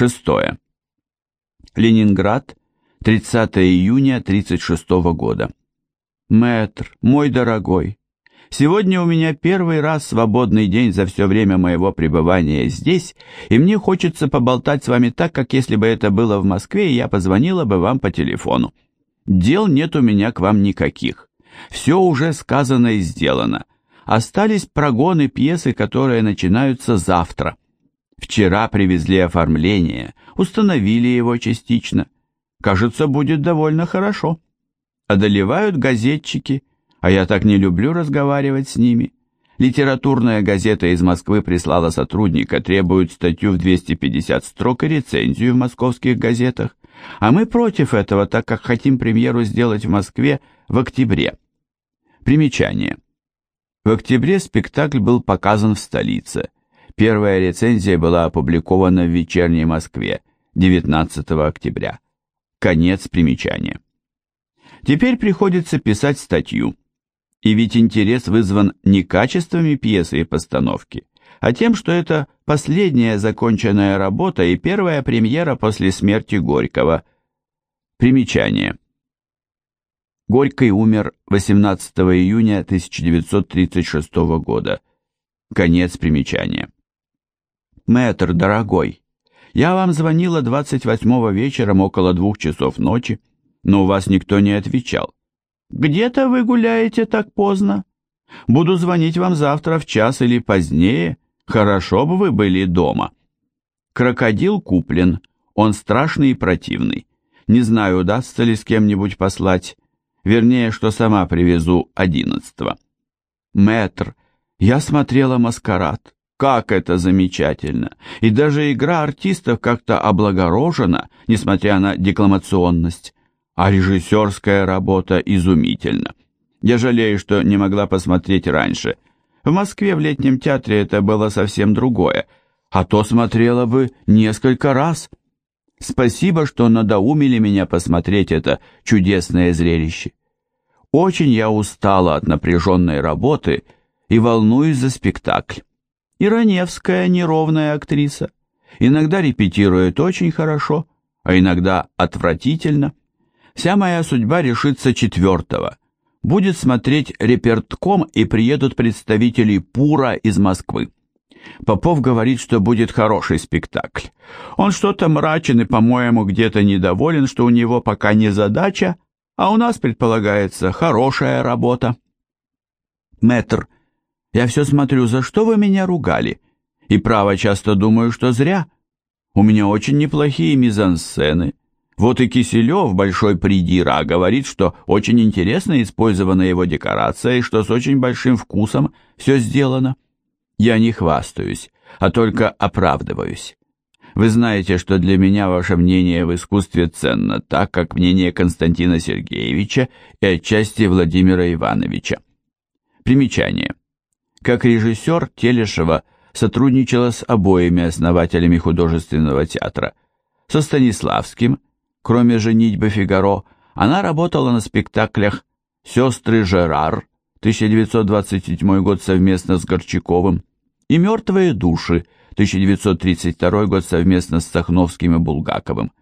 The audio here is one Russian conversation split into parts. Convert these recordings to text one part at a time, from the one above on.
Шестое. Ленинград, 30 июня 36 года. Мэтр, мой дорогой, сегодня у меня первый раз свободный день за все время моего пребывания здесь, и мне хочется поболтать с вами так, как если бы это было в Москве, и я позвонила бы вам по телефону. Дел нет у меня к вам никаких. Все уже сказано и сделано. Остались прогоны пьесы, которые начинаются завтра. Вчера привезли оформление, установили его частично. Кажется, будет довольно хорошо. Одолевают газетчики, а я так не люблю разговаривать с ними. Литературная газета из Москвы прислала сотрудника, требует статью в 250 строк и рецензию в московских газетах. А мы против этого, так как хотим премьеру сделать в Москве в октябре. Примечание. В октябре спектакль был показан в столице. Первая рецензия была опубликована в «Вечерней Москве» 19 октября. Конец примечания. Теперь приходится писать статью. И ведь интерес вызван не качествами пьесы и постановки, а тем, что это последняя законченная работа и первая премьера после смерти Горького. Примечание. Горький умер 18 июня 1936 года. Конец примечания. Мэтр, дорогой, я вам звонила 28 вечером около двух часов ночи, но у вас никто не отвечал. Где-то вы гуляете так поздно? Буду звонить вам завтра в час или позднее. Хорошо бы вы были дома. Крокодил куплен, он страшный и противный. Не знаю, удастся ли с кем-нибудь послать. Вернее, что сама привезу одиннадцатого. Мэтр, я смотрела «Маскарад». Как это замечательно! И даже игра артистов как-то облагорожена, несмотря на декламационность. А режиссерская работа изумительна. Я жалею, что не могла посмотреть раньше. В Москве в летнем театре это было совсем другое, а то смотрела бы несколько раз. Спасибо, что надоумили меня посмотреть это чудесное зрелище. Очень я устала от напряженной работы и волнуюсь за спектакль. И Раневская неровная актриса. Иногда репетирует очень хорошо, а иногда отвратительно. Вся моя судьба решится четвертого. Будет смотреть репертком и приедут представители Пура из Москвы. Попов говорит, что будет хороший спектакль. Он что-то мрачен и, по-моему, где-то недоволен, что у него пока не задача, а у нас предполагается хорошая работа. Мэтр, я все смотрю, за что вы меня ругали? И право часто думаю, что зря. У меня очень неплохие мизансцены. Вот и Киселев, большой придира, говорит, что очень интересно использована его декорация и что с очень большим вкусом все сделано. Я не хвастаюсь, а только оправдываюсь. Вы знаете, что для меня ваше мнение в искусстве ценно, так как мнение Константина Сергеевича и отчасти Владимира Ивановича. Примечание. Как режиссер Телешева сотрудничала с обоими основателями художественного театра. Со Станиславским, кроме «Женитьбы Фигаро», она работала на спектаклях «Сестры Жерар» 1927 год совместно с Горчаковым и «Мертвые души» 1932 год совместно с Сахновским и Булгаковым.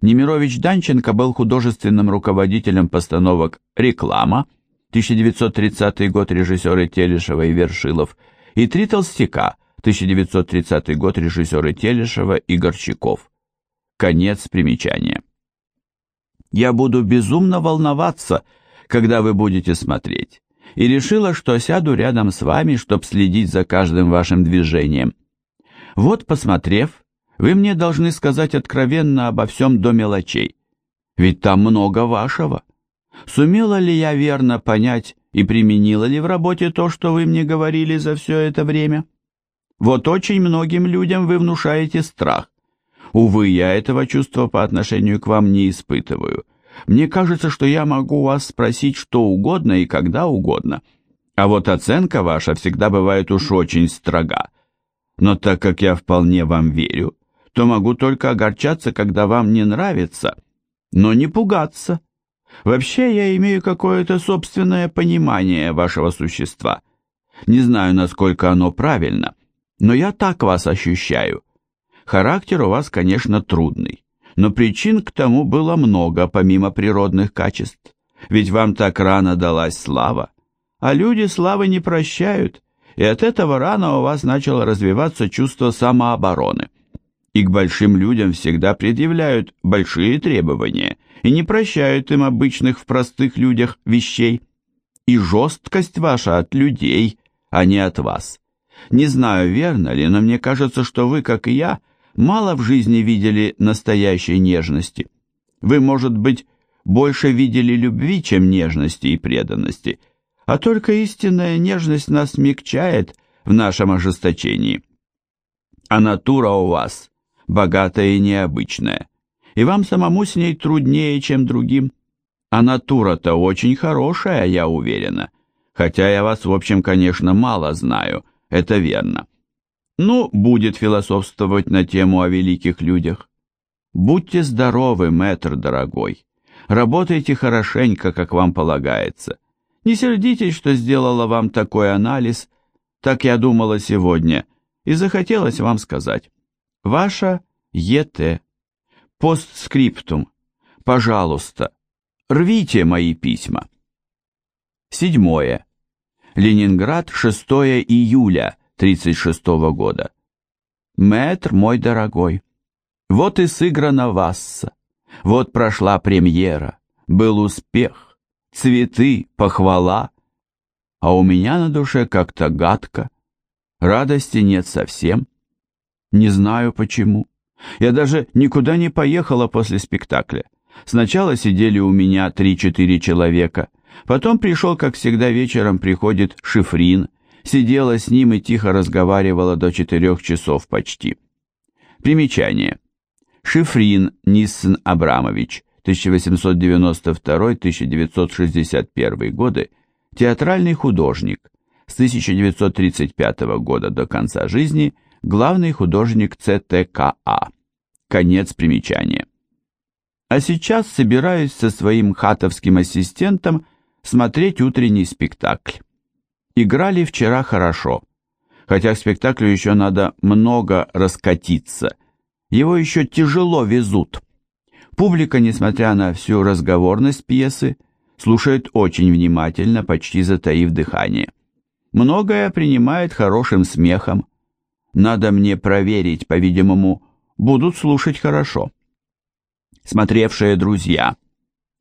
Немирович Данченко был художественным руководителем постановок «Реклама» 1930 год режиссеры Телешева и Вершилов, и «Три толстяка» 1930 год режиссеры Телешева и Горчаков. Конец примечания. Я буду безумно волноваться, когда вы будете смотреть, и решила, что сяду рядом с вами, чтобы следить за каждым вашим движением. Вот, посмотрев, вы мне должны сказать откровенно обо всем до мелочей, ведь там много вашего. Сумела ли я верно понять и применила ли в работе то, что вы мне говорили за все это время? Вот очень многим людям вы внушаете страх. Увы, я этого чувства по отношению к вам не испытываю. Мне кажется, что я могу вас спросить что угодно и когда угодно. А вот оценка ваша всегда бывает уж очень строга. Но так как я вполне вам верю, то могу только огорчаться, когда вам не нравится, но не пугаться. Вообще я имею какое-то собственное понимание вашего существа. Не знаю, насколько оно правильно, но я так вас ощущаю. Характер у вас, конечно, трудный, но причин к тому было много, помимо природных качеств. Ведь вам так рано далась слава, а люди славы не прощают, и от этого рано у вас начало развиваться чувство самообороны. И к большим людям всегда предъявляют большие требования и не прощают им обычных в простых людях вещей. И жесткость ваша от людей, а не от вас. Не знаю, верно ли, но мне кажется, что вы, как и я, мало в жизни видели настоящей нежности. Вы, может быть, больше видели любви, чем нежности и преданности, а только истинная нежность нас смягчает в нашем ожесточении. А натура у вас богатая и необычная, и вам самому с ней труднее, чем другим. А натура-то очень хорошая, я уверена, хотя я вас, в общем, конечно, мало знаю, это верно. Ну, будет философствовать на тему о великих людях. Будьте здоровы, мэтр дорогой. Работайте хорошенько, как вам полагается. Не сердитесь, что сделала вам такой анализ, так я думала сегодня, и захотелось вам сказать. Ваша Е.Т. Постскриптум. Пожалуйста, рвите мои письма. Седьмое. Ленинград, 6 июля 36 года. Мэтр мой дорогой, вот и сыграна Васса, вот прошла премьера, был успех, цветы, похвала, а у меня на душе как-то гадко, радости нет совсем, не знаю почему. Я даже никуда не поехала после спектакля. Сначала сидели у меня три-четыре человека, потом пришел, как всегда вечером приходит Шифрин, сидела с ним и тихо разговаривала до четырех часов почти. Примечание. Шифрин Ниссен Абрамович, 1892-1961 годы, театральный художник, с 1935 года до конца жизни главный художник ЦТКА. Конец примечания. А сейчас собираюсь со своим хатовским ассистентом смотреть утренний спектакль. Играли вчера хорошо, хотя к спектаклю еще надо много раскатиться – его еще тяжело везут. Публика, несмотря на всю разговорность пьесы, слушает очень внимательно, почти затаив дыхание. Многое принимает хорошим смехом. Надо мне проверить, по-видимому, будут слушать хорошо. Смотревшие друзья,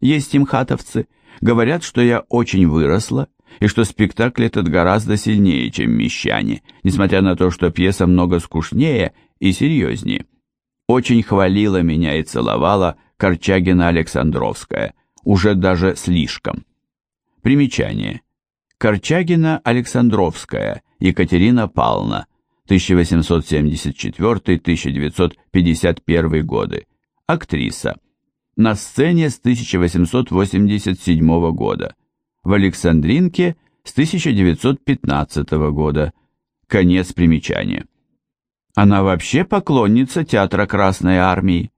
есть им хатовцы, говорят, что я очень выросла, и что спектакль этот гораздо сильнее, чем «Мещане», несмотря на то, что пьеса много скучнее и серьезнее. Очень хвалила меня и целовала Корчагина Александровская, уже даже слишком. Примечание. Корчагина Александровская Екатерина Павловна, 1874-1951 годы, актриса. На сцене с 1887 года, в Александринке с 1915 года. Конец примечания. Она вообще поклонница театра Красной Армии.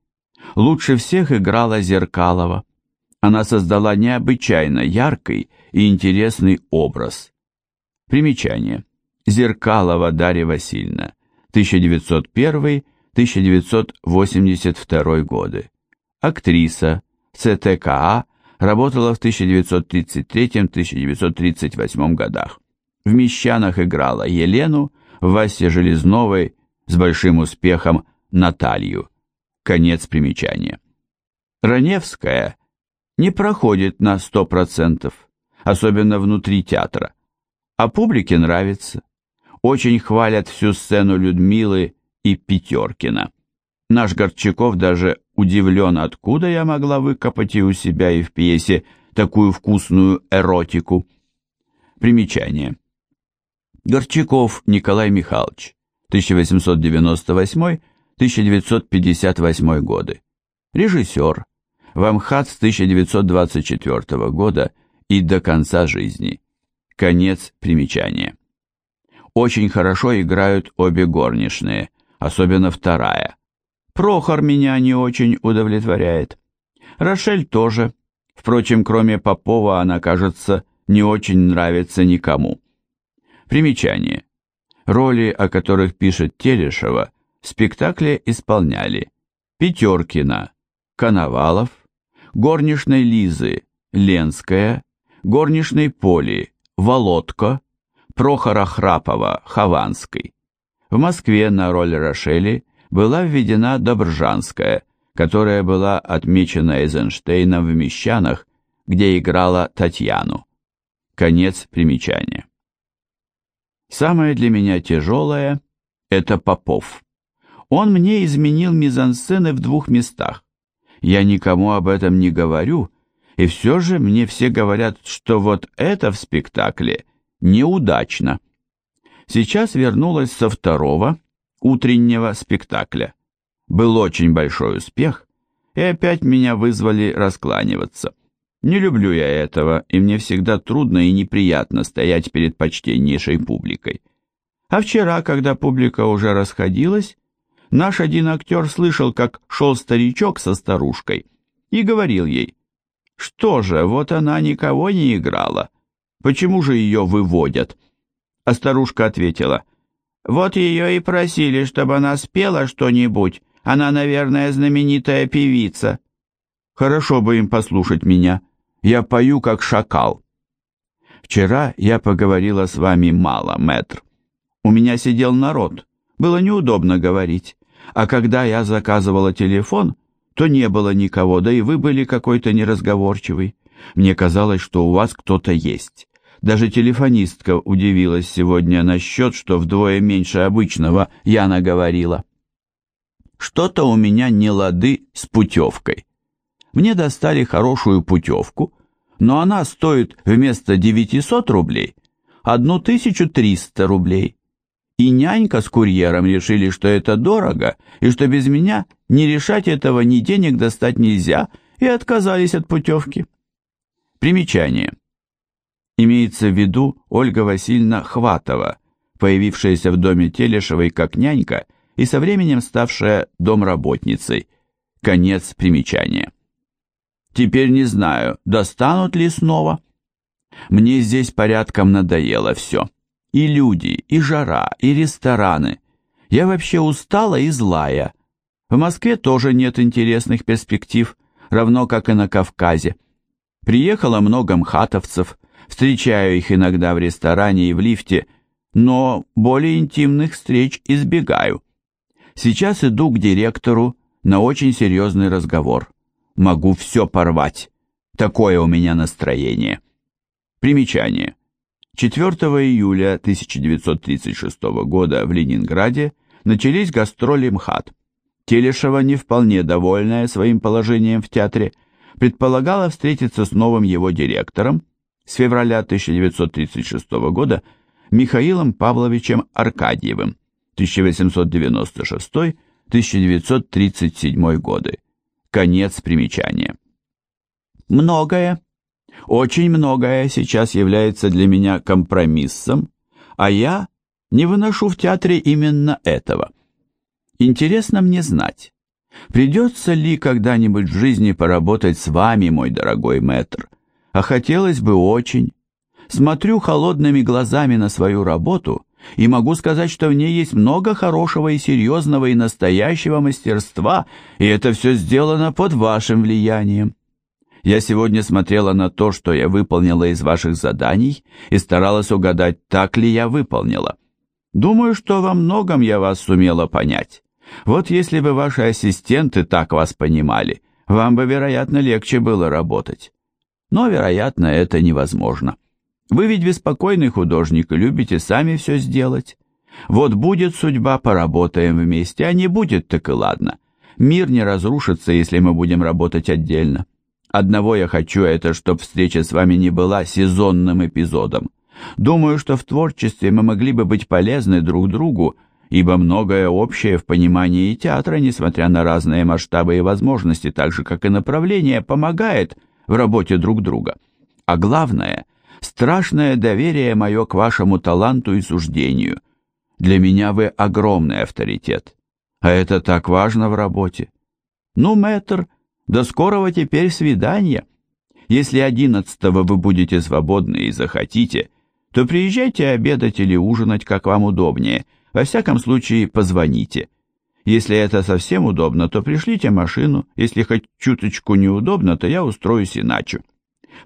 Лучше всех играла Зеркалова. Она создала необычайно яркий и интересный образ. Примечание. Зеркалова Дарья Васильевна, 1901-1982 годы. Актриса, ЦТКА, работала в 1933-1938 годах. В «Мещанах» играла Елену, в «Васе Железновой» с большим успехом Наталью. Конец примечания. Раневская не проходит на 100%, особенно внутри театра, а публике нравится. Очень хвалят всю сцену Людмилы и Пятеркина. Наш Горчаков даже удивлен, откуда я могла выкопать и у себя, и в пьесе такую вкусную эротику. Примечание. Горчаков Николай Михайлович, 1898-1958 годы. Режиссер. В с 1924 года и до конца жизни. Конец примечания. Очень хорошо играют обе горничные, особенно вторая. Прохор меня не очень удовлетворяет. Рошель тоже. Впрочем, кроме Попова, она, кажется, не очень нравится никому. Примечание. Роли, о которых пишет Телешева, в спектакле исполняли Пятеркина, Коновалов, горничной Лизы, Ленская, горничной Поли, Володко, Прохора Храпова, Хованской. В Москве на роль Рошели была введена Добржанская, которая была отмечена Эйзенштейном в «Мещанах», где играла Татьяну. Конец примечания. Самое для меня тяжелое – это Попов. Он мне изменил мизансцены в двух местах. Я никому об этом не говорю, и все же мне все говорят, что вот это в спектакле неудачно. Сейчас вернулась со второго, утреннего спектакля. Был очень большой успех, и опять меня вызвали раскланиваться. Не люблю я этого, и мне всегда трудно и неприятно стоять перед почтеннейшей публикой. А вчера, когда публика уже расходилась, наш один актер слышал, как шел старичок со старушкой, и говорил ей, «Что же, вот она никого не играла. Почему же ее выводят?» А старушка ответила, «Вот ее и просили, чтобы она спела что-нибудь. Она, наверное, знаменитая певица». «Хорошо бы им послушать меня. Я пою, как шакал». «Вчера я поговорила с вами мало, мэтр. У меня сидел народ. Было неудобно говорить. А когда я заказывала телефон, то не было никого, да и вы были какой-то неразговорчивый. Мне казалось, что у вас кто-то есть. Даже телефонистка удивилась сегодня насчет, что вдвое меньше обычного я наговорила. Что-то у меня не лады с путевкой. Мне достали хорошую путевку, но она стоит вместо 900 рублей 1300 рублей. И нянька с курьером решили, что это дорого, и что без меня не решать этого ни денег достать нельзя, и отказались от путевки. Примечание. Имеется в виду Ольга Васильевна Хватова, появившаяся в доме Телешевой как нянька и со временем ставшая домработницей. Конец примечания. Теперь не знаю, достанут ли снова. Мне здесь порядком надоело все. И люди, и жара, и рестораны. Я вообще устала и злая. В Москве тоже нет интересных перспектив, равно как и на Кавказе. Приехало много мхатовцев, встречаю их иногда в ресторане и в лифте, но более интимных встреч избегаю. Сейчас иду к директору на очень серьезный разговор. Могу все порвать. Такое у меня настроение. Примечание. 4 июля 1936 года в Ленинграде начались гастроли МХАТ. Телешева, не вполне довольная своим положением в театре, предполагала встретиться с новым его директором, с февраля 1936 года Михаилом Павловичем Аркадьевым 1896-1937 годы. Конец примечания. Многое, очень многое сейчас является для меня компромиссом, а я не выношу в театре именно этого. Интересно мне знать, придется ли когда-нибудь в жизни поработать с вами, мой дорогой мэтр, а хотелось бы очень. Смотрю холодными глазами на свою работу и могу сказать, что в ней есть много хорошего и серьезного и настоящего мастерства, и это все сделано под вашим влиянием. Я сегодня смотрела на то, что я выполнила из ваших заданий, и старалась угадать, так ли я выполнила. Думаю, что во многом я вас сумела понять. Вот если бы ваши ассистенты так вас понимали, вам бы, вероятно, легче было работать но, вероятно, это невозможно. Вы ведь беспокойный художник и любите сами все сделать. Вот будет судьба, поработаем вместе, а не будет, так и ладно. Мир не разрушится, если мы будем работать отдельно. Одного я хочу, это чтобы встреча с вами не была сезонным эпизодом. Думаю, что в творчестве мы могли бы быть полезны друг другу, ибо многое общее в понимании театра, несмотря на разные масштабы и возможности, так же, как и направление, помогает – в работе друг друга. А главное, страшное доверие мое к вашему таланту и суждению. Для меня вы огромный авторитет. А это так важно в работе. Ну, мэтр, до скорого теперь свидания. Если одиннадцатого вы будете свободны и захотите, то приезжайте обедать или ужинать, как вам удобнее. Во всяком случае, позвоните. Если это совсем удобно, то пришлите машину. Если хоть чуточку неудобно, то я устроюсь иначе.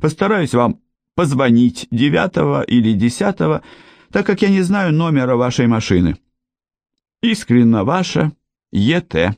Постараюсь вам позвонить девятого или десятого, так как я не знаю номера вашей машины. Искренно ваша, Е.Т.